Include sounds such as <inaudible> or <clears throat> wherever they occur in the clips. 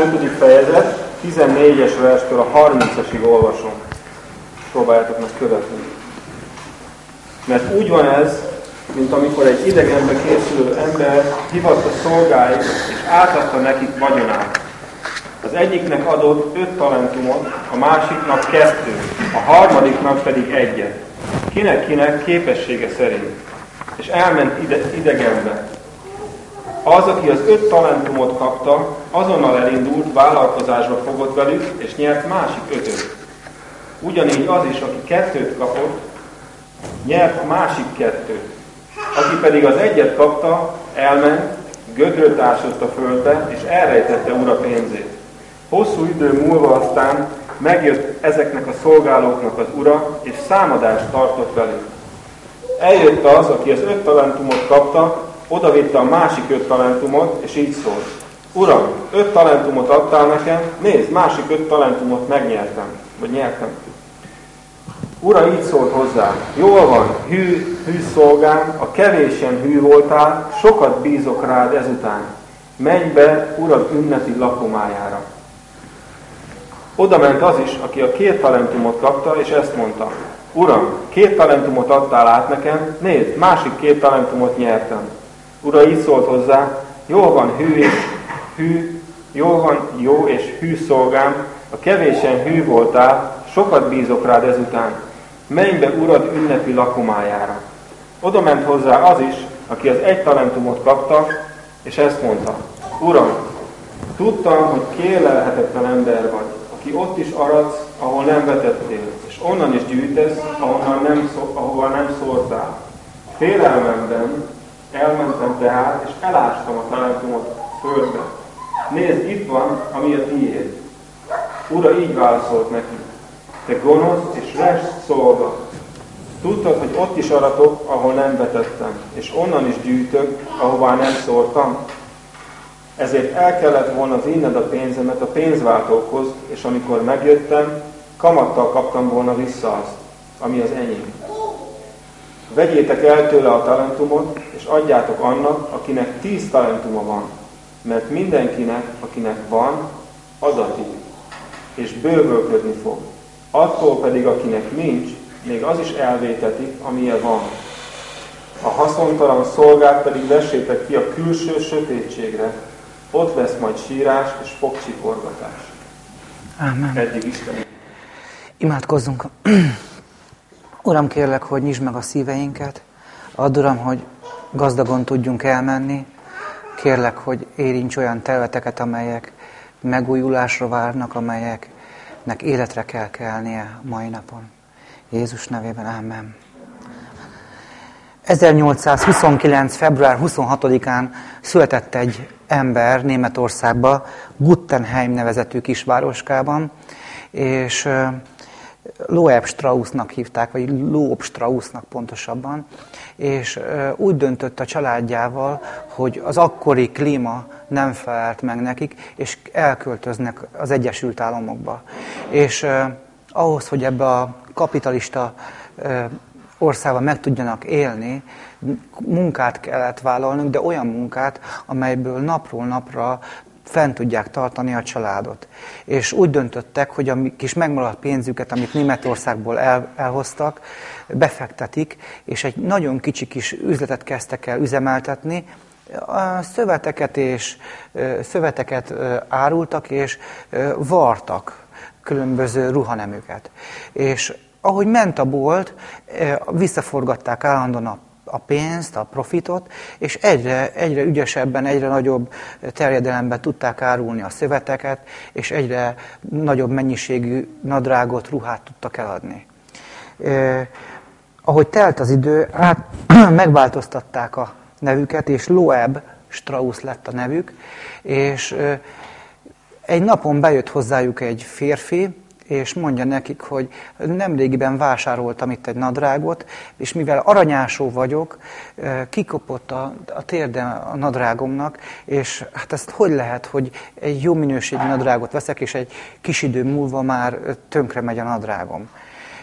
25. fejezet, 14-es verstől a 30-asig olvasom. Próbáljátok meg követni. Mert úgy van ez, mint amikor egy idegenbe készülő ember hivatta szolgáit, és átadta nekik vagyonát. Az egyiknek adott öt talentumot, a másiknak kettő, a harmadiknak pedig egyet. Kinek-kinek képessége szerint. És elment ide, idegenbe. Az, aki az öt talentumot kapta, azonnal elindult, vállalkozásba fogott velük, és nyert másik ötöt. Ugyanígy az is, aki kettőt kapott, nyert másik kettőt. Aki pedig az egyet kapta, elment, gödröt ásott a földbe, és elrejtette ura pénzét. Hosszú idő múlva aztán megjött ezeknek a szolgálóknak az ura, és számadást tartott velük. Eljött az, aki az öt talentumot kapta, odavitte a másik öt talentumot, és így szólt. Uram, öt talentumot adtál nekem, nézd, másik öt talentumot megnyertem, vagy nyertem. Ura így szólt hozzá, jól van, hű, hű szolgám, a kevésen hű voltál, sokat bízok rád ezután. Menj be urad ünnepi lakomájára. Oda ment az is, aki a két talentumot kapta, és ezt mondta. Uram, két talentumot adtál át nekem, nézd, másik két talentumot nyertem. Ura így szólt hozzá, jól van hű és hű, jól van jó és hű szolgám, a kevésen hű voltál, sokat bízok rád ezután. Menj be urad ünnepi lakomájára. Oda ment hozzá az is, aki az egy talentumot kapta, és ezt mondta. Uram, tudtam, hogy kérlelhetetlen ember vagy, aki ott is aradsz, ahol nem vetettél, és onnan is gyűjtesz, ahonnan nem, ahova nem szórtál. Félelmemben elmentem tehát, és elástam a talentumot földbe. Nézd, itt van, ami a tiéd. Ura így válaszolt neki. Te gonosz és rest szolga. Tudtad, hogy ott is aratok, ahol nem vetettem, és onnan is gyűjtök, ahová nem szórtam. Ezért el kellett volna vinned a pénzemet a pénzváltókhoz, és amikor megjöttem, kamattal kaptam volna vissza azt, ami az enyém. Vegyétek el tőle a talentumot, és adjátok annak, akinek tíz talentuma van, mert mindenkinek, akinek van, adatik, és bővölködni fog. Attól pedig, akinek nincs, még az is elvétetik, amilyen van. A haszontalan szolgát pedig vessétek ki a külső sötétségre, ott lesz majd sírás és fogcsikorgatás. Amen. Eddig Isten. Imádkozzunk. <clears throat> Uram, kérlek, hogy nyisd meg a szíveinket. Add, Uram, hogy gazdagon tudjunk elmenni. Kérlek, hogy érints olyan területeket, amelyek megújulásra várnak, amelyeknek életre kell kelnie mai napon. Jézus nevében, Amen. 1829. február 26-án született egy ember Németországba, Guttenheim nevezetű kisvároskában, és Loeb Straussnak hívták, vagy Loeb Straussnak pontosabban, és úgy döntött a családjával, hogy az akkori klíma nem felelt meg nekik, és elköltöznek az Egyesült Államokba. És ahhoz, hogy ebbe a kapitalista országban meg tudjanak élni, munkát kellett vállalnunk, de olyan munkát, amelyből napról napra fent tudják tartani a családot. És úgy döntöttek, hogy a kis megmaradt pénzüket, amit Németországból el, elhoztak, befektetik, és egy nagyon kicsi kis üzletet kezdtek el üzemeltetni, a szöveteket és szöveteket árultak, és vartak különböző ruhanemüket. És ahogy ment a bolt, visszaforgatták állandóan a a pénzt, a profitot, és egyre, egyre ügyesebben, egyre nagyobb terjedelemben tudták árulni a szöveteket, és egyre nagyobb mennyiségű nadrágot, ruhát tudtak eladni. Eh, ahogy telt az idő, át, <clears throat> megváltoztatták a nevüket, és Loeb Strauss lett a nevük, és eh, egy napon bejött hozzájuk egy férfi, és mondja nekik, hogy nemrégiben vásároltam itt egy nadrágot, és mivel aranyásó vagyok, kikopott a, a térde a nadrágomnak, és hát ezt hogy lehet, hogy egy jó minőségű nadrágot veszek, és egy kis idő múlva már tönkre megy a nadrágom.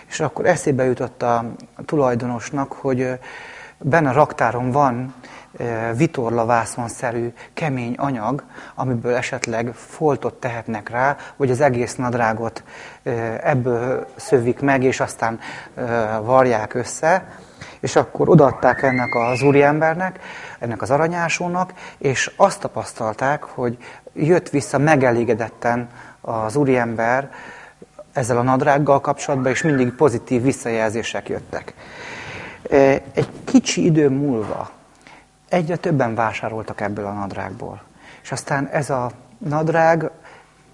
És akkor eszébe jutott a tulajdonosnak, hogy benne a raktáron van vitorlavászonszerű kemény anyag, amiből esetleg foltot tehetnek rá, vagy az egész nadrágot ebből szövik meg, és aztán varják össze, és akkor odaadták ennek az úriembernek, ennek az aranyásónak, és azt tapasztalták, hogy jött vissza megelégedetten az úriember ezzel a nadrággal kapcsolatban, és mindig pozitív visszajelzések jöttek. Egy kicsi idő múlva egyre többen vásároltak ebből a nadrágból. És aztán ez a nadrág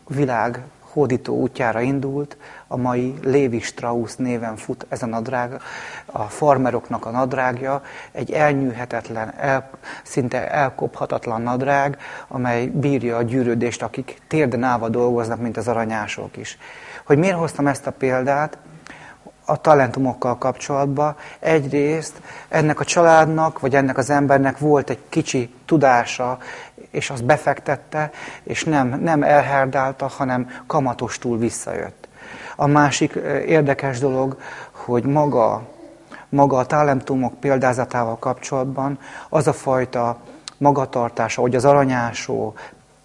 világ hódító útjára indult, a mai Lévi Strauss néven fut ez a nadrág, a farmeroknak a nadrágja, egy elnyűhetetlen, el, szinte elkophatatlan nadrág, amely bírja a gyűrődést, akik térden állva dolgoznak, mint az aranyások is. Hogy miért hoztam ezt a példát? A talentumokkal kapcsolatban. Egyrészt ennek a családnak, vagy ennek az embernek volt egy kicsi tudása, és azt befektette, és nem, nem elherdálta, hanem kamatostul visszajött. A másik érdekes dolog, hogy maga, maga a talentumok példázatával kapcsolatban az a fajta magatartása, hogy az aranyásó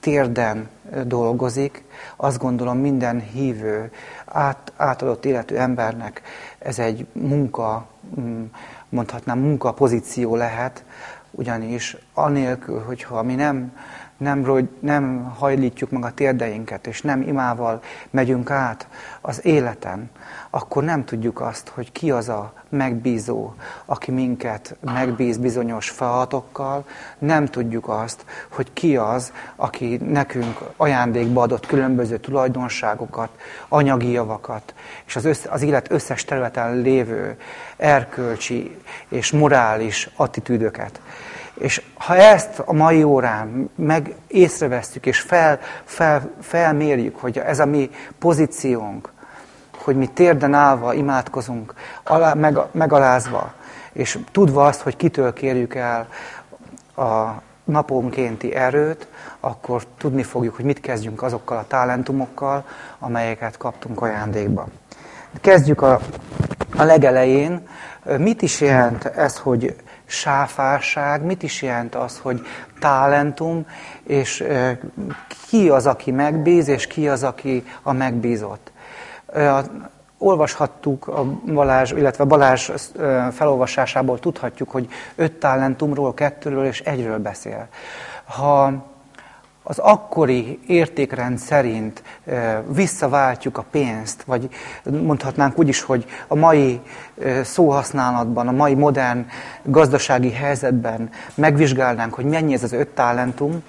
térden dolgozik, azt gondolom minden hívő, át, átadott életű embernek ez egy munka, mm, mondhatnám munkapozíció lehet, ugyanis anélkül, hogyha mi nem, nem, nem hajlítjuk meg a térdeinket, és nem imával megyünk át az életen, akkor nem tudjuk azt, hogy ki az a megbízó, aki minket megbíz bizonyos feladatokkal, nem tudjuk azt, hogy ki az, aki nekünk ajándékba adott különböző tulajdonságokat, anyagi javakat, és az, össze, az élet összes területen lévő erkölcsi és morális attitűdöket. És ha ezt a mai órán meg észrevesztjük, és fel, fel, felmérjük, hogy ez a mi pozíciónk, hogy mi térden állva imádkozunk, alá, meg, megalázva, és tudva azt, hogy kitől kérjük el a naponkénti erőt, akkor tudni fogjuk, hogy mit kezdjünk azokkal a talentumokkal, amelyeket kaptunk ajándékba. Kezdjük a, a legelején. Mit is jelent ez, hogy sáfárság, mit is jelent az, hogy talentum, és ki az, aki megbíz, és ki az, aki a megbízott. Olvashattuk a Balázs, illetve Balázs felolvasásából tudhatjuk, hogy öt talentumról, kettőről és egyről beszél. Ha az akkori értékrend szerint visszaváltjuk a pénzt, vagy mondhatnánk úgy is, hogy a mai szóhasználatban, a mai modern gazdasági helyzetben megvizsgálnánk, hogy mennyi ez az öt talentum,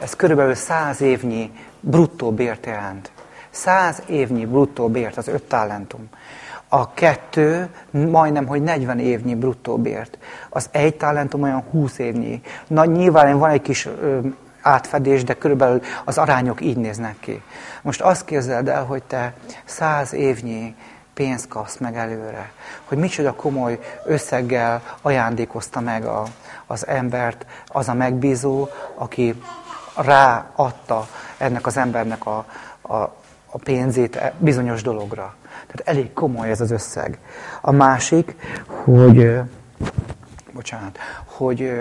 ez körülbelül száz évnyi bruttó bért jelent. Száz évnyi bruttó bért az öt talentum. A kettő majdnem, hogy 40 évnyi bruttó bért. Az egy talentum olyan 20 évnyi. Na nyilván van egy kis ö, átfedés, de körülbelül az arányok így néznek ki. Most azt képzeld el, hogy te száz évnyi pénzt kapsz meg előre. Hogy micsoda komoly összeggel ajándékozta meg a, az embert az a megbízó, aki ráadta ennek az embernek a, a, a pénzét e bizonyos dologra. Tehát elég komoly ez az összeg. A másik, hogy, bocsánat, hogy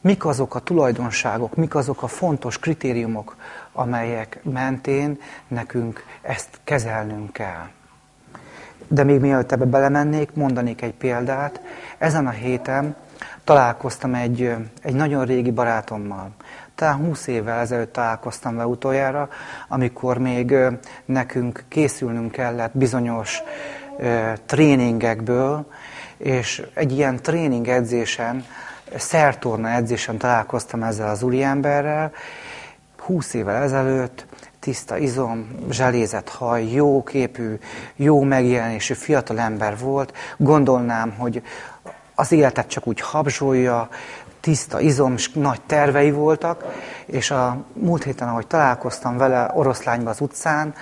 mik azok a tulajdonságok, mik azok a fontos kritériumok, amelyek mentén nekünk ezt kezelnünk kell. De még mielőtt ebbe belemennék, mondanék egy példát. Ezen a héten találkoztam egy, egy nagyon régi barátommal talán 20 évvel ezelőtt találkoztam vele utoljára, amikor még nekünk készülnünk kellett bizonyos tréningekből, és egy ilyen tréning edzésen, szertorna edzésen találkoztam ezzel az úriemberrel, 20 évvel ezelőtt, tiszta izom, zselézett haj, jó képű, jó megjelenésű fiatal ember volt. Gondolnám, hogy az életet csak úgy habzsolja, tiszta izom, és nagy tervei voltak, és a múlt héten, ahogy találkoztam vele oroszlányba az utcán,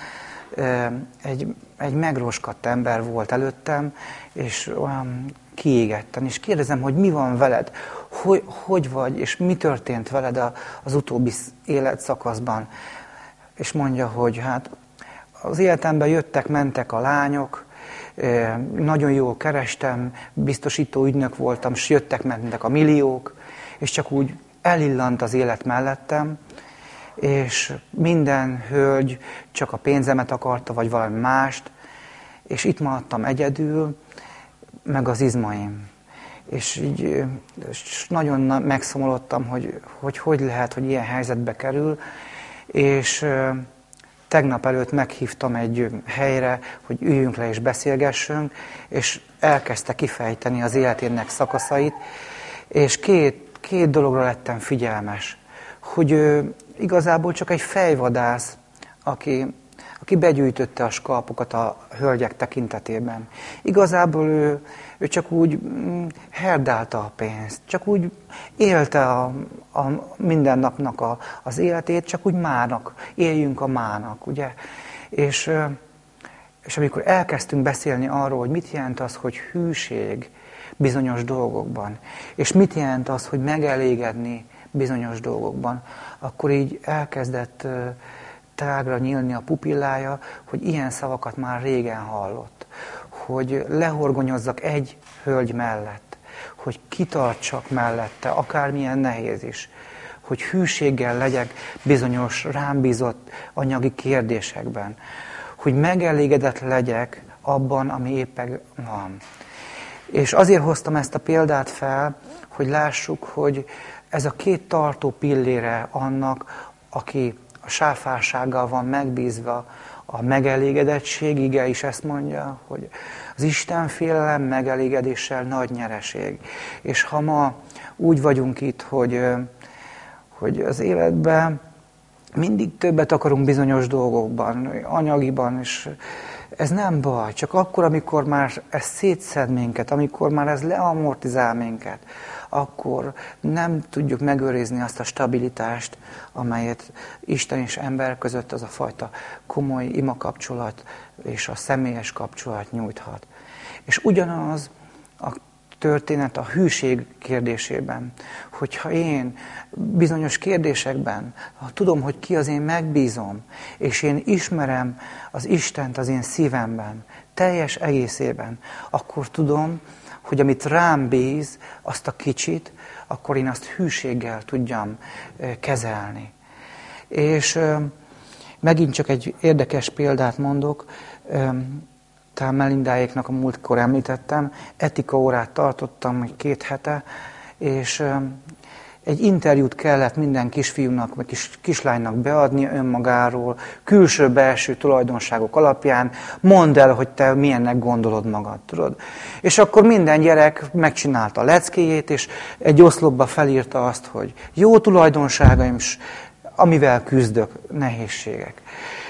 egy, egy megroskadt ember volt előttem, és olyan kiégetten, és kérdezem, hogy mi van veled, hogy, hogy vagy, és mi történt veled az utóbbi életszakaszban. És mondja, hogy hát az életemben jöttek, mentek a lányok, nagyon jól kerestem, biztosító ügynök voltam, s jöttek, mentek a milliók, és csak úgy elillant az élet mellettem, és minden hölgy csak a pénzemet akarta, vagy valami mást, és itt maradtam egyedül, meg az izmaim. És így és nagyon megszomolodtam, hogy, hogy hogy lehet, hogy ilyen helyzetbe kerül, és tegnap előtt meghívtam egy helyre, hogy üljünk le és beszélgessünk, és elkezdte kifejteni az életének szakaszait, és két, két dologra lettem figyelmes, hogy ő igazából csak egy fejvadász, aki, aki begyűjtötte a skalpokat a hölgyek tekintetében. Igazából ő, ő csak úgy mm, herdálta a pénzt, csak úgy élte a, a mindennapnak a, az életét, csak úgy mának, éljünk a mának, ugye? És, és amikor elkezdtünk beszélni arról, hogy mit jelent az, hogy hűség bizonyos dolgokban, és mit jelent az, hogy megelégedni bizonyos dolgokban, akkor így elkezdett tágra nyílni a pupillája, hogy ilyen szavakat már régen hallott. Hogy lehorgonyozzak egy hölgy mellett, hogy kitartsak mellette, akármilyen nehéz is, hogy hűséggel legyek bizonyos rám bízott anyagi kérdésekben, hogy megelégedett legyek abban, ami éppen van. És azért hoztam ezt a példát fel, hogy lássuk, hogy ez a két tartó pillére annak, aki a sáfársággal van megbízva, a megelégedettség, ige is ezt mondja, hogy az Isten félelem megelégedéssel nagy nyereség. És ha ma úgy vagyunk itt, hogy, hogy az életben mindig többet akarunk bizonyos dolgokban, anyagiban, és ez nem baj, csak akkor, amikor már ez szétszed minket, amikor már ez leamortizál minket, akkor nem tudjuk megőrizni azt a stabilitást, amelyet Isten és ember között az a fajta komoly ima kapcsolat és a személyes kapcsolat nyújthat. És ugyanaz a történet a hűség kérdésében. Hogyha én bizonyos kérdésekben ha tudom, hogy ki az én megbízom, és én ismerem az Istent az én szívemben, teljes egészében, akkor tudom, hogy amit rám bíz, azt a kicsit, akkor én azt hűséggel tudjam kezelni. És megint csak egy érdekes példát mondok, talán Melindáéknak a múltkor említettem, etika órát tartottam két hete, és egy interjút kellett minden kisfiúnak, vagy kis, kislánynak beadni önmagáról, külső-belső tulajdonságok alapján, mondd el, hogy te milyennek gondolod magad, tudod. És akkor minden gyerek megcsinálta a leckéjét, és egy oszlopba felírta azt, hogy jó tulajdonságaim, amivel küzdök, nehézségek.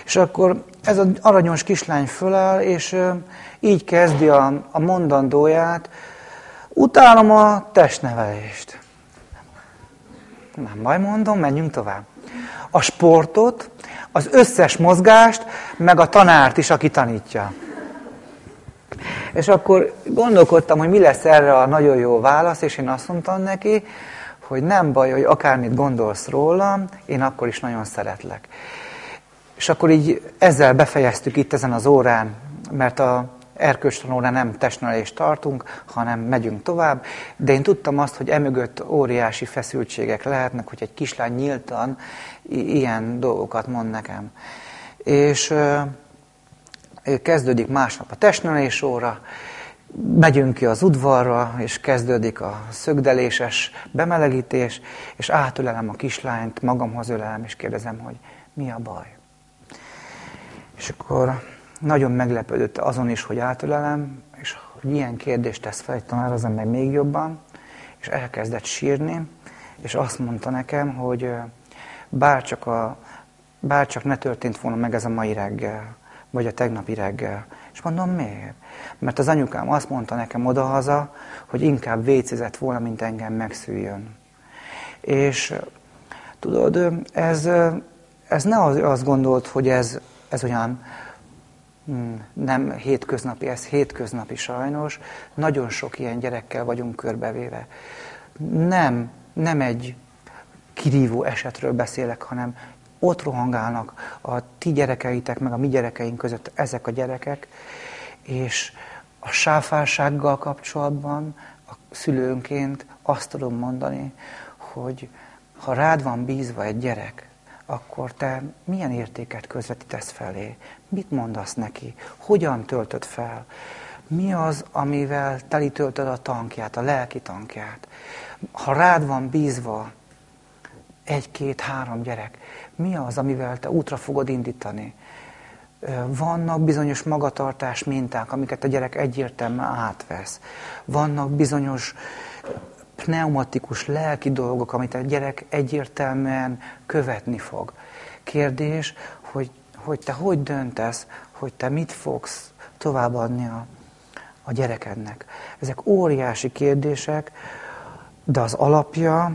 És akkor ez az aranyos kislány föláll, és így kezdi a, a mondandóját, utálom a testnevelést. Nem baj, mondom, menjünk tovább. A sportot, az összes mozgást, meg a tanárt is, aki tanítja. És akkor gondolkodtam, hogy mi lesz erre a nagyon jó válasz, és én azt mondtam neki, hogy nem baj, hogy akármit gondolsz rólam, én akkor is nagyon szeretlek. És akkor így ezzel befejeztük itt ezen az órán, mert a erkölcstanóra nem testnevelést tartunk, hanem megyünk tovább, de én tudtam azt, hogy emögött óriási feszültségek lehetnek, hogy egy kislány nyíltan ilyen dolgokat mond nekem. És kezdődik másnap a testnevelés óra, megyünk ki az udvarra, és kezdődik a szögdeléses bemelegítés, és átölelem a kislányt, magamhoz ölelem, és kérdezem, hogy mi a baj. És akkor nagyon meglepődött azon is, hogy átölelem, és hogy ilyen kérdést tesz fel, tanározom meg még jobban, és elkezdett sírni, és azt mondta nekem, hogy bárcsak, a, bárcsak ne történt volna meg ez a mai reggel, vagy a tegnapi reggel. És mondom, miért? Mert az anyukám azt mondta nekem odahaza, hogy inkább vécézett volna, mint engem megszüljön. És tudod, ez, ez ne azt gondolt, hogy ez, ez olyan nem hétköznapi, ez hétköznapi sajnos. Nagyon sok ilyen gyerekkel vagyunk körbevéve. Nem, nem egy kirívó esetről beszélek, hanem ott rohangálnak a ti gyerekeitek, meg a mi gyerekeink között ezek a gyerekek, és A sáfársággal kapcsolatban a szülőnként azt tudom mondani, hogy ha rád van bízva egy gyerek, akkor te milyen értéket közvetítesz felé? Mit mondasz neki? Hogyan töltöd fel? Mi az, amivel telítöltöd a tankját, a lelki tankját? Ha rád van bízva egy, két, három gyerek, mi az, amivel te útra fogod indítani? Vannak bizonyos magatartás minták, amiket a gyerek egyértelműen átvesz. Vannak bizonyos pneumatikus lelki dolgok, amit a gyerek egyértelműen követni fog. Kérdés, hogy, hogy te hogy döntesz, hogy te mit fogsz továbbadni a, a gyerekednek. Ezek óriási kérdések, de az alapja,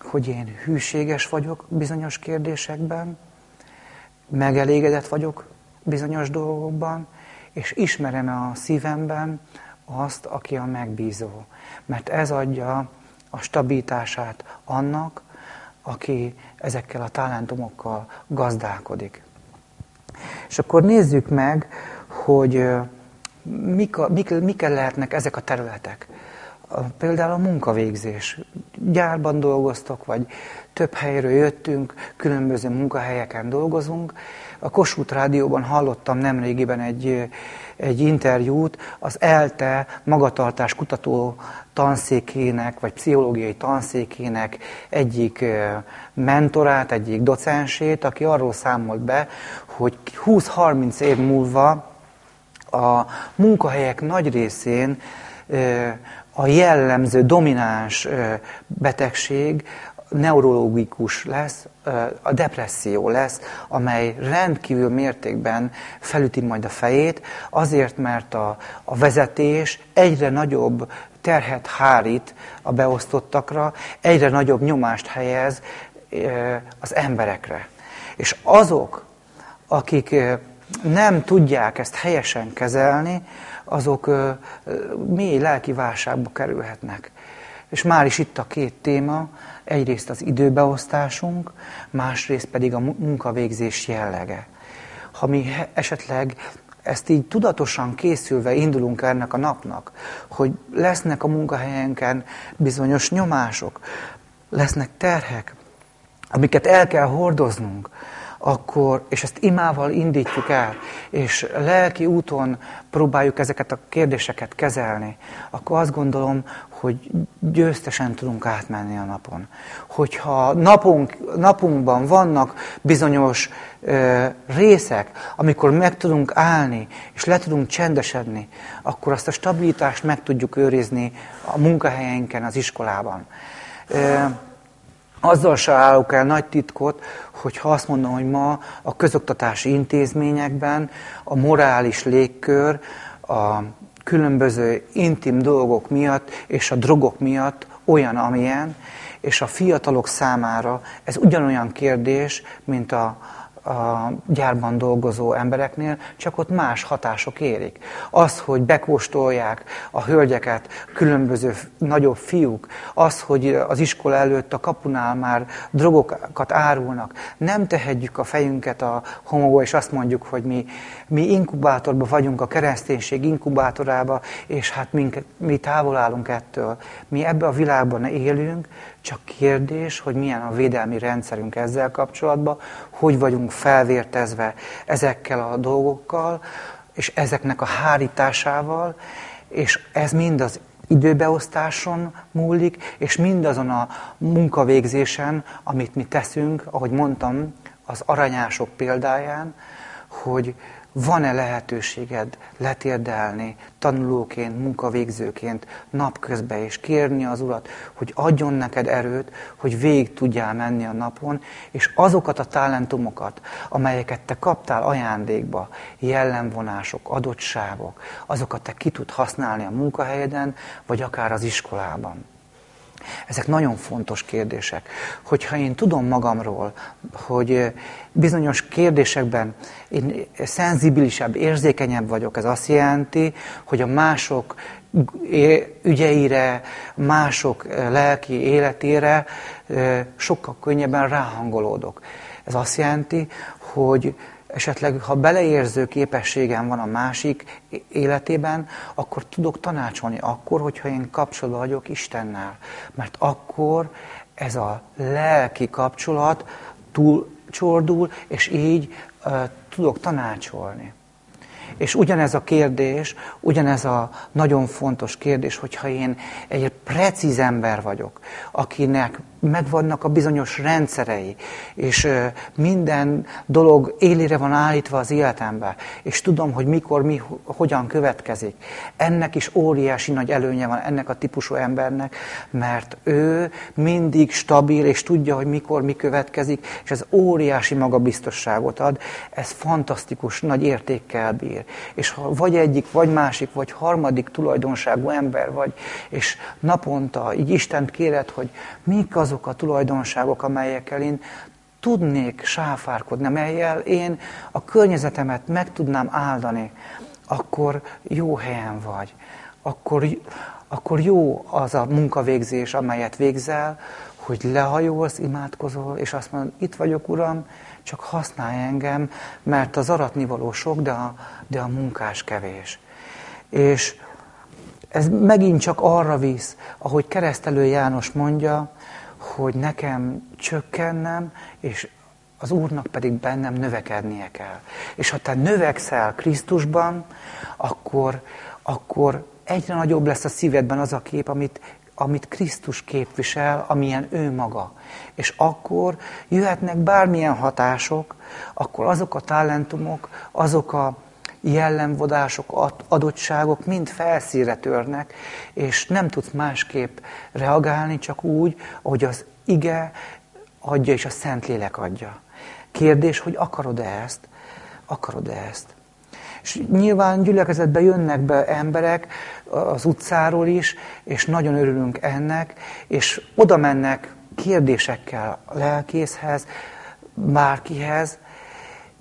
hogy én hűséges vagyok bizonyos kérdésekben, megelégedett vagyok bizonyos dolgokban, és ismerem a szívemben azt, aki a megbízó. Mert ez adja a stabilitását annak, aki ezekkel a talentumokkal gazdálkodik. És akkor nézzük meg, hogy mik, a, mik, mik lehetnek ezek a területek. Például a munkavégzés. Gyárban dolgoztok, vagy több helyről jöttünk, különböző munkahelyeken dolgozunk. A Kossuth Rádióban hallottam nemrégiben egy, egy interjút az ELTE magatartás kutató tanszékének, vagy pszichológiai tanszékének egyik mentorát, egyik docensét, aki arról számolt be, hogy 20-30 év múlva a munkahelyek nagy részén a jellemző, domináns betegség neurológikus lesz, a depresszió lesz, amely rendkívül mértékben felüti majd a fejét, azért, mert a, a vezetés egyre nagyobb terhet hárít a beosztottakra, egyre nagyobb nyomást helyez az emberekre. És azok, akik nem tudják ezt helyesen kezelni, azok mély lelki válságba kerülhetnek. És már is itt a két téma, egyrészt az időbeosztásunk, másrészt pedig a munkavégzés jellege. Ha mi esetleg ezt így tudatosan készülve indulunk ennek a napnak, hogy lesznek a munkahelyenken bizonyos nyomások, lesznek terhek, amiket el kell hordoznunk, akkor, és ezt imával indítjuk el, és lelki úton próbáljuk ezeket a kérdéseket kezelni, akkor azt gondolom, hogy győztesen tudunk átmenni a napon. Hogyha napunk, napunkban vannak bizonyos ö, részek, amikor meg tudunk állni, és le tudunk csendesedni, akkor azt a stabilitást meg tudjuk őrizni a munkahelyeinken, az iskolában. Ö, azzal se állok el nagy titkot, hogyha azt mondom, hogy ma a közoktatási intézményekben a morális légkör, a különböző intim dolgok miatt és a drogok miatt olyan, amilyen, és a fiatalok számára ez ugyanolyan kérdés, mint a, a gyárban dolgozó embereknél, csak ott más hatások érik. Az, hogy bekóstolják a hölgyeket különböző nagyobb fiúk, az, hogy az iskola előtt a kapunál már drogokat árulnak, nem tehetjük a fejünket a homóba, és azt mondjuk, hogy mi, mi inkubátorban vagyunk, a kereszténység inkubátorába, és hát mink, mi távol állunk ettől. Mi ebbe a világban élünk, csak kérdés, hogy milyen a védelmi rendszerünk ezzel kapcsolatban, hogy vagyunk felvértezve ezekkel a dolgokkal, és ezeknek a hárításával, és ez mind az időbeosztáson múlik, és mindazon a munkavégzésen, amit mi teszünk, ahogy mondtam, az aranyások példáján, hogy van-e lehetőséged letérdelni tanulóként, munkavégzőként napközben, és kérni az Urat, hogy adjon neked erőt, hogy végig tudjál menni a napon, és azokat a talentumokat, amelyeket te kaptál ajándékba, jellemvonások, adottságok, azokat te ki tud használni a munkahelyeden, vagy akár az iskolában. Ezek nagyon fontos kérdések. Hogyha én tudom magamról, hogy bizonyos kérdésekben én szenzibilisebb, érzékenyebb vagyok, ez azt jelenti, hogy a mások ügyeire, mások lelki életére sokkal könnyebben ráhangolódok. Ez azt jelenti, hogy esetleg ha beleérző képességem van a másik életében, akkor tudok tanácsolni akkor, hogyha én kapcsolatban vagyok Istennel. Mert akkor ez a lelki kapcsolat túl csordul, és így uh, tudok tanácsolni. És ugyanez a kérdés, ugyanez a nagyon fontos kérdés, hogyha én egy precíz ember vagyok, akinek megvannak a bizonyos rendszerei, és minden dolog élére van állítva az életemben, és tudom, hogy mikor, mi, hogyan következik. Ennek is óriási nagy előnye van ennek a típusú embernek, mert ő mindig stabil, és tudja, hogy mikor, mi következik, és ez óriási magabiztosságot ad, ez fantasztikus, nagy értékkel bír. És ha vagy egyik, vagy másik, vagy harmadik tulajdonságú ember vagy, és naponta így Istent kéred, hogy mik azok, azok a tulajdonságok, amelyekkel én tudnék sáfárkodni, amelyel én a környezetemet meg tudnám áldani, akkor jó helyen vagy. Akkor, akkor jó az a munkavégzés, amelyet végzel, hogy lehajolsz, imádkozol, és azt mondod, itt vagyok, Uram, csak használj engem, mert az aratnivaló sok, de a, de a munkás kevés. És ez megint csak arra visz, ahogy keresztelő János mondja, hogy nekem csökkennem, és az Úrnak pedig bennem növekednie kell. És ha te növekszel Krisztusban, akkor, akkor egyre nagyobb lesz a szívedben az a kép, amit, amit Krisztus képvisel, amilyen ő maga. És akkor jöhetnek bármilyen hatások, akkor azok a talentumok, azok a, jellemvodások, adottságok mind felszíre törnek, és nem tudsz másképp reagálni, csak úgy, ahogy az ige adja és a Szentlélek adja. Kérdés, hogy akarod-e ezt? Akarod-e ezt? És nyilván gyülekezetbe jönnek be emberek az utcáról is, és nagyon örülünk ennek, és oda mennek kérdésekkel a lelkészhez, bárkihez,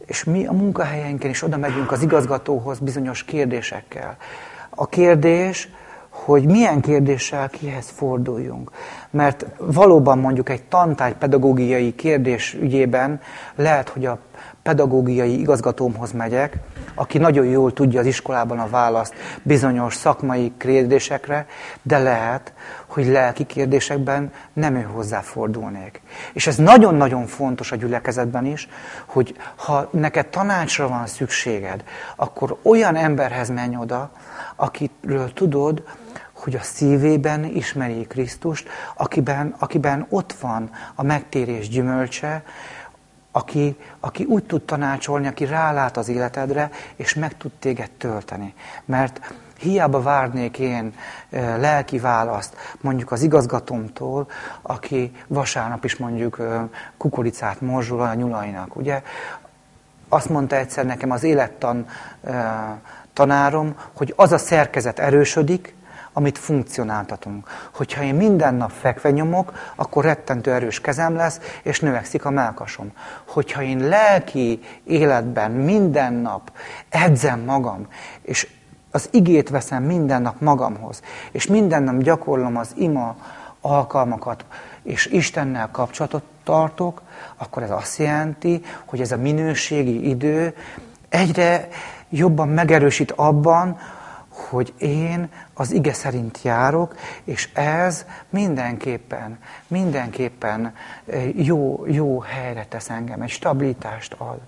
és mi a munkahelyenken is oda megyünk az igazgatóhoz bizonyos kérdésekkel. A kérdés, hogy milyen kérdéssel kihez forduljunk. Mert valóban mondjuk egy tantárgy pedagógiai kérdés ügyében lehet, hogy a pedagógiai igazgatómhoz megyek, aki nagyon jól tudja az iskolában a választ bizonyos szakmai kérdésekre, de lehet, hogy lelki kérdésekben nem ő hozzáfordulnék. És ez nagyon-nagyon fontos a gyülekezetben is, hogy ha neked tanácsra van szükséged, akkor olyan emberhez menj oda, akiről tudod, hogy a szívében ismeri Krisztust, akiben, akiben ott van a megtérés gyümölcse, aki, aki úgy tud tanácsolni, aki rálát az életedre, és meg tud téged tölteni. Mert hiába várnék én lelki választ, mondjuk az igazgatómtól, aki vasárnap is mondjuk kukoricát morzsol a nyulainak, ugye? Azt mondta egyszer nekem az élettan tanárom, hogy az a szerkezet erősödik, amit funkcionáltatunk. Hogyha én minden nap fekve nyomok, akkor rettentő erős kezem lesz, és növekszik a melkasom. Hogyha én lelki életben minden nap edzem magam, és az igét veszem minden nap magamhoz, és minden nap gyakorlom az ima alkalmakat, és Istennel kapcsolatot tartok, akkor ez azt jelenti, hogy ez a minőségi idő egyre jobban megerősít abban, hogy én az ige szerint járok, és ez mindenképpen, mindenképpen eh, jó, jó helyre tesz engem, egy stabilitást ad.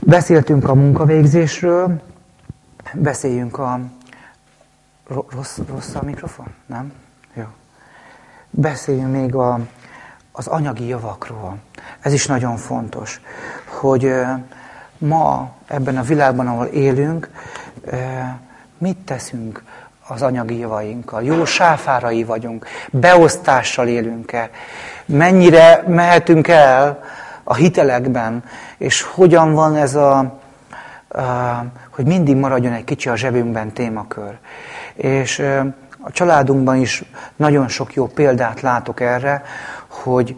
Beszéltünk a munkavégzésről, beszéljünk a... Rossz, rossz a mikrofon? Nem? Jó. Beszéljünk még a, az anyagi javakról. Ez is nagyon fontos, hogy eh, ma ebben a világban, ahol élünk, mit teszünk az anyagi javainkkal? Jó sáfárai vagyunk, beosztással élünk-e? Mennyire mehetünk el a hitelekben, és hogyan van ez a, a hogy mindig maradjon egy kicsi a zsebünkben témakör. És a családunkban is nagyon sok jó példát látok erre, hogy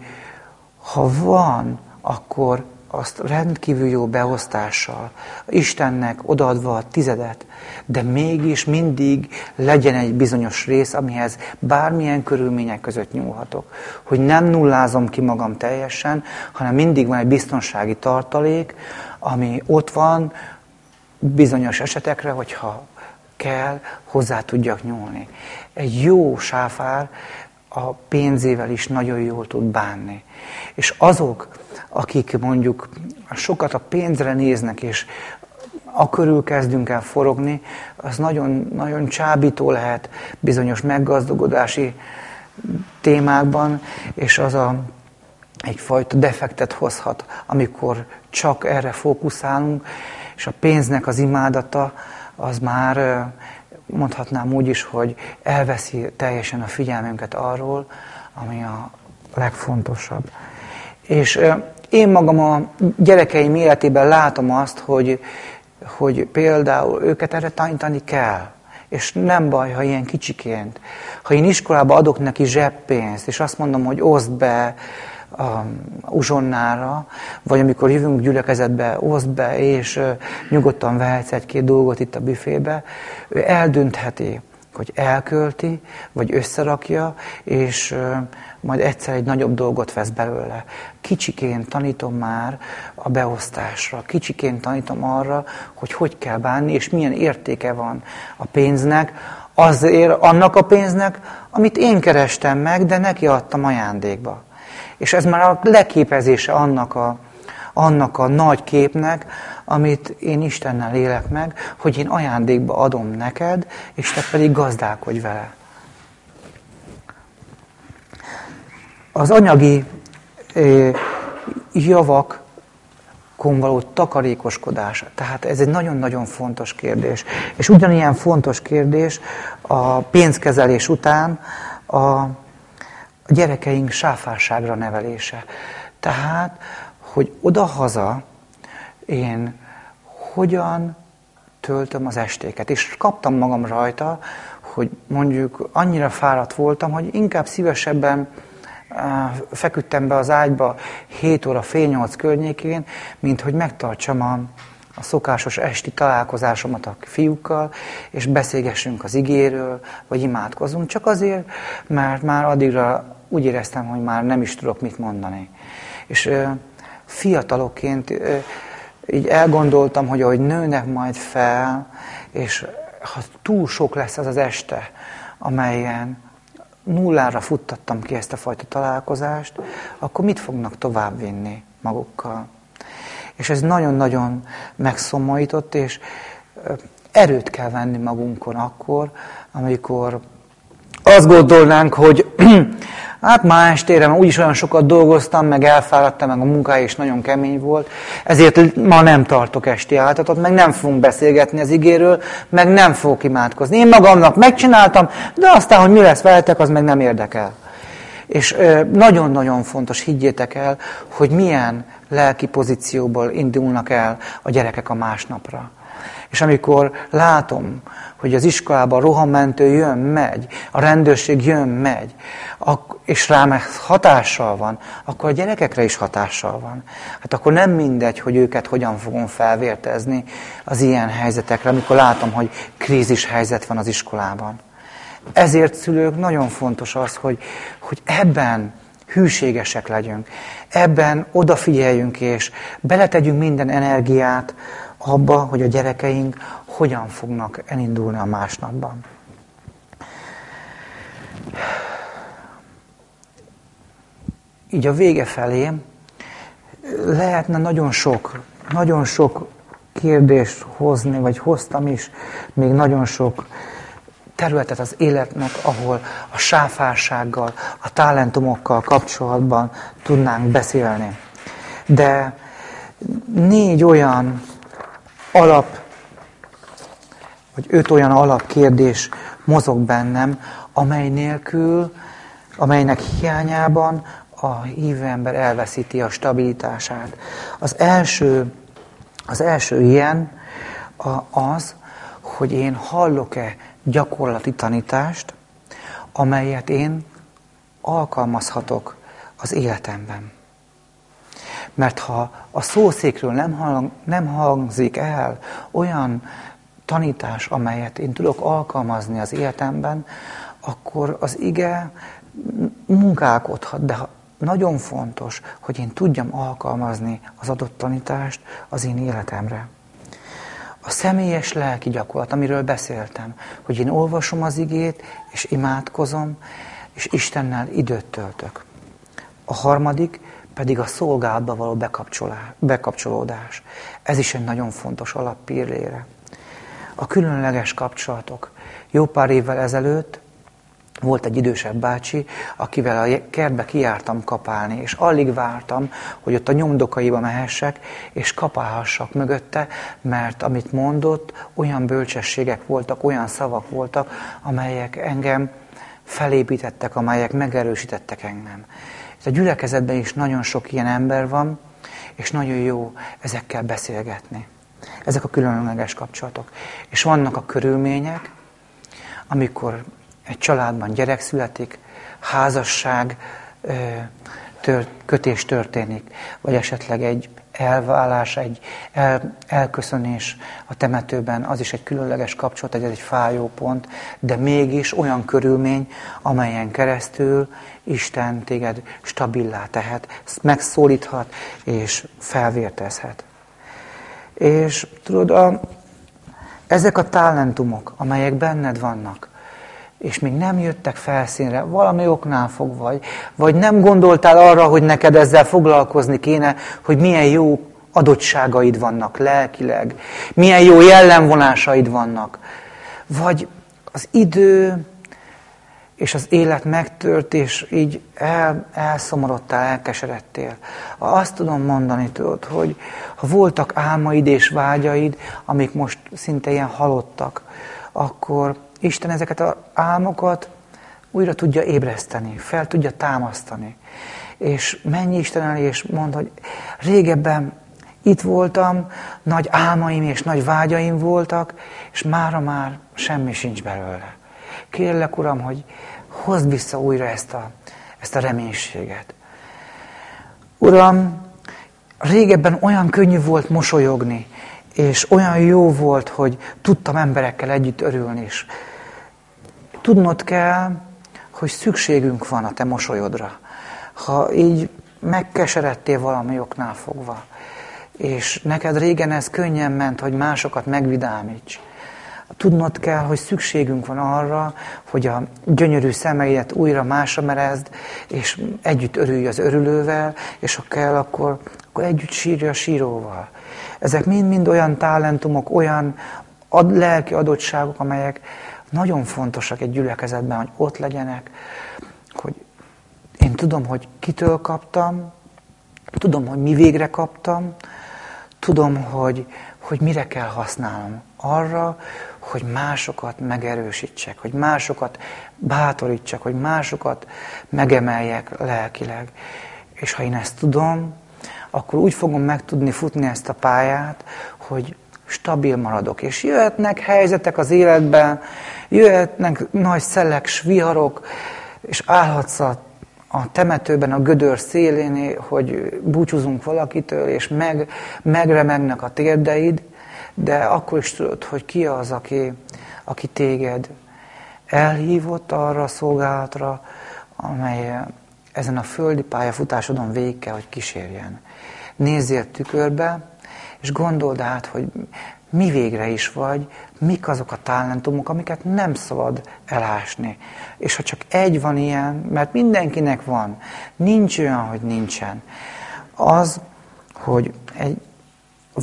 ha van, akkor azt rendkívül jó beosztással, Istennek odaadva a tizedet, de mégis mindig legyen egy bizonyos rész, amihez bármilyen körülmények között nyúlhatok. Hogy nem nullázom ki magam teljesen, hanem mindig van egy biztonsági tartalék, ami ott van bizonyos esetekre, hogyha kell, hozzá tudjak nyúlni. Egy jó sáfár a pénzével is nagyon jól tud bánni. És azok, akik mondjuk sokat a pénzre néznek, és a körül kezdünk el forogni, az nagyon, nagyon csábító lehet bizonyos meggazdagodási témákban, és az a, egyfajta defektet hozhat, amikor csak erre fókuszálunk, és a pénznek az imádata az már mondhatnám úgy is, hogy elveszi teljesen a figyelmünket arról, ami a legfontosabb. És én magam a gyerekeim életében látom azt, hogy, hogy például őket erre tanítani kell. És nem baj, ha ilyen kicsiként. Ha én iskolába adok neki zseppénzt, és azt mondom, hogy oszd be a uzsonnára, vagy amikor jövünk gyülekezetbe, oszd be, és nyugodtan vehetsz egy-két dolgot itt a büfébe, ő eldöntheti, hogy elkölti, vagy összerakja, és majd egyszer egy nagyobb dolgot vesz belőle. Kicsiként tanítom már a beosztásra, kicsiként tanítom arra, hogy hogy kell bánni, és milyen értéke van a pénznek, azért annak a pénznek, amit én kerestem meg, de neki adtam ajándékba. És ez már a leképezése annak a, annak a nagy képnek, amit én Istennel élek meg, hogy én ajándékba adom neked, és te pedig gazdálkodj vele. Az anyagi javak való takarékoskodás. Tehát ez egy nagyon-nagyon fontos kérdés. És ugyanilyen fontos kérdés a pénzkezelés után a, gyerekeink sáfárságra nevelése. Tehát, hogy oda-haza én hogyan töltöm az estéket. És kaptam magam rajta, hogy mondjuk annyira fáradt voltam, hogy inkább szívesebben feküdtem be az ágyba 7 óra fél 8 környékén, mint hogy megtartsam a, a szokásos esti találkozásomat a fiúkkal, és beszélgessünk az igéről, vagy imádkozunk, csak azért, mert már addigra úgy éreztem, hogy már nem is tudok mit mondani. És ö, fiatalokként ö, így elgondoltam, hogy ahogy nőnek majd fel, és ha túl sok lesz az az este, amelyen nullára futtattam ki ezt a fajta találkozást, akkor mit fognak továbbvinni magukkal? És ez nagyon-nagyon megszomorított, és erőt kell venni magunkon akkor, amikor azt gondolnánk, hogy Hát ma estére, mert úgyis olyan sokat dolgoztam, meg elfáradtam, meg a munkája is nagyon kemény volt, ezért ma nem tartok esti áltatot, meg nem fogunk beszélgetni az igéről, meg nem fogok imádkozni. Én magamnak megcsináltam, de aztán, hogy mi lesz veletek, az meg nem érdekel. És nagyon-nagyon fontos, higgyétek el, hogy milyen lelki pozícióból indulnak el a gyerekek a másnapra. És amikor látom, hogy az iskolában a rohammentő jön, megy, a rendőrség jön, megy, és rám hatással van, akkor a gyerekekre is hatással van. Hát akkor nem mindegy, hogy őket hogyan fogom felvértezni az ilyen helyzetekre, amikor látom, hogy krízis helyzet van az iskolában. Ezért szülők nagyon fontos az, hogy, hogy ebben hűségesek legyünk, ebben odafigyeljünk és beletegyünk minden energiát abba, hogy a gyerekeink hogyan fognak elindulni a másnapban. Így a vége felé lehetne nagyon sok, nagyon sok kérdést hozni, vagy hoztam is, még nagyon sok területet az életnek, ahol a sáfársággal, a talentumokkal kapcsolatban tudnánk beszélni. De négy olyan alap, vagy öt olyan alapkérdés mozog bennem, amely nélkül, amelynek hiányában a hívő ember elveszíti a stabilitását. Az első, az első ilyen az, hogy én hallok-e gyakorlati tanítást, amelyet én alkalmazhatok az életemben. Mert ha a szószékről nem, hang, nem hangzik el olyan tanítás, amelyet én tudok alkalmazni az életemben, akkor az ige munkálkodhat, de nagyon fontos, hogy én tudjam alkalmazni az adott tanítást az én életemre. A személyes lelki gyakorlat, amiről beszéltem, hogy én olvasom az igét, és imádkozom, és Istennel időt töltök. A harmadik pedig a szolgálatba való bekapcsolódás. Ez is egy nagyon fontos alappírlére. A különleges kapcsolatok. Jó pár évvel ezelőtt volt egy idősebb bácsi, akivel a kertbe kijártam kapálni, és alig vártam, hogy ott a nyomdokaiba mehessek, és kapálhassak mögötte, mert amit mondott, olyan bölcsességek voltak, olyan szavak voltak, amelyek engem felépítettek, amelyek megerősítettek engem. És a gyülekezetben is nagyon sok ilyen ember van, és nagyon jó ezekkel beszélgetni. Ezek a különleges kapcsolatok. És vannak a körülmények, amikor egy családban gyerek születik, házasság tört, kötés történik, vagy esetleg egy elvállás, egy el, elköszönés a temetőben, az is egy különleges kapcsolat, egy, egy fájó pont, de mégis olyan körülmény, amelyen keresztül Isten téged stabilá tehet, megszólíthat és felvértezhet. És tudod, a, ezek a talentumok, amelyek benned vannak, és még nem jöttek felszínre, valami oknál fog vagy, vagy nem gondoltál arra, hogy neked ezzel foglalkozni kéne, hogy milyen jó adottságaid vannak lelkileg, milyen jó jellemvonásaid vannak, vagy az idő és az élet megtört, és így el, elszomorodtál, elkeseredtél. Azt tudom mondani, tudod, hogy ha voltak álmaid és vágyaid, amik most szinte ilyen halottak, akkor Isten ezeket az álmokat újra tudja ébreszteni, fel tudja támasztani. És menj Isten elé, és mondd, hogy régebben itt voltam, nagy álmaim és nagy vágyaim voltak, és mára már semmi sincs belőle. Kérlek, Uram, hogy hozd vissza újra ezt a, ezt a reménységet. Uram, régebben olyan könnyű volt mosolyogni, és olyan jó volt, hogy tudtam emberekkel együtt örülni, és tudnod kell, hogy szükségünk van a te mosolyodra. Ha így megkeseredtél valami oknál fogva, és neked régen ez könnyen ment, hogy másokat megvidámíts, tudnod kell, hogy szükségünk van arra, hogy a gyönyörű szemeidet újra másra merezd, és együtt örülj az örülővel, és ha kell, akkor, akkor együtt sírja a síróval. Ezek mind-mind olyan talentumok, olyan ad, lelki adottságok, amelyek nagyon fontosak egy gyülekezetben, hogy ott legyenek, hogy én tudom, hogy kitől kaptam, tudom, hogy mi végre kaptam, tudom, hogy, hogy mire kell használnom. Arra, hogy másokat megerősítsek, hogy másokat bátorítsak, hogy másokat megemeljek lelkileg. És ha én ezt tudom, akkor úgy fogom meg tudni futni ezt a pályát, hogy stabil maradok. És jöhetnek helyzetek az életben, jöhetnek nagy szelek, viharok, és állhatsz a, a temetőben, a gödör szélén, hogy búcsúzunk valakitől, és meg, megremegnek a térdeid, de akkor is tudod, hogy ki az, aki, aki téged elhívott arra a szolgálatra, amely ezen a földi pályafutásodon végig kell, hogy kísérjen. Nézzél tükörbe, és gondold át, hogy mi végre is vagy, mik azok a talentumok, amiket nem szabad elásni. És ha csak egy van ilyen, mert mindenkinek van, nincs olyan, hogy nincsen, az, hogy egy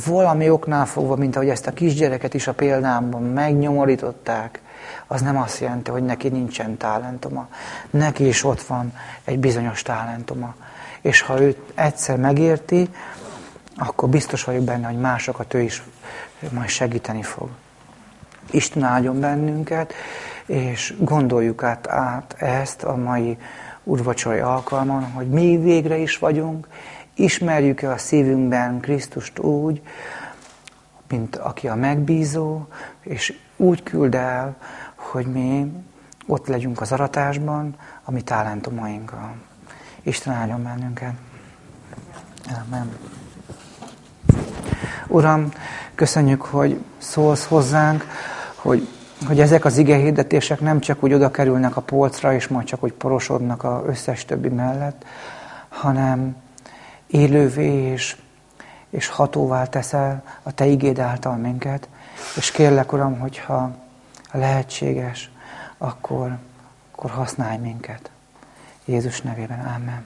valami oknál fogva, mint ahogy ezt a kisgyereket is a példámban megnyomorították, az nem azt jelenti, hogy neki nincsen talentuma. Neki is ott van egy bizonyos talentuma. És ha ő egyszer megérti, akkor biztos vagyok benne, hogy másokat ő is majd segíteni fog. Isten áldjon bennünket, és gondoljuk át, át ezt a mai urvacsai alkalmon, hogy mi végre is vagyunk, ismerjük-e a szívünkben Krisztust úgy, mint aki a megbízó, és úgy küld el, hogy mi ott legyünk az aratásban, ami talentumainkkal. Isten áldjon bennünket! Amen. Uram, köszönjük, hogy szólsz hozzánk, hogy, hogy ezek az igehirdetések nem csak úgy oda kerülnek a polcra, és majd csak úgy porosodnak a összes többi mellett, hanem élővé és, és hatóvá teszel a Te igéd által minket. És kérlek, Uram, hogyha lehetséges, akkor, akkor használj minket. Jézus nevében. Amen.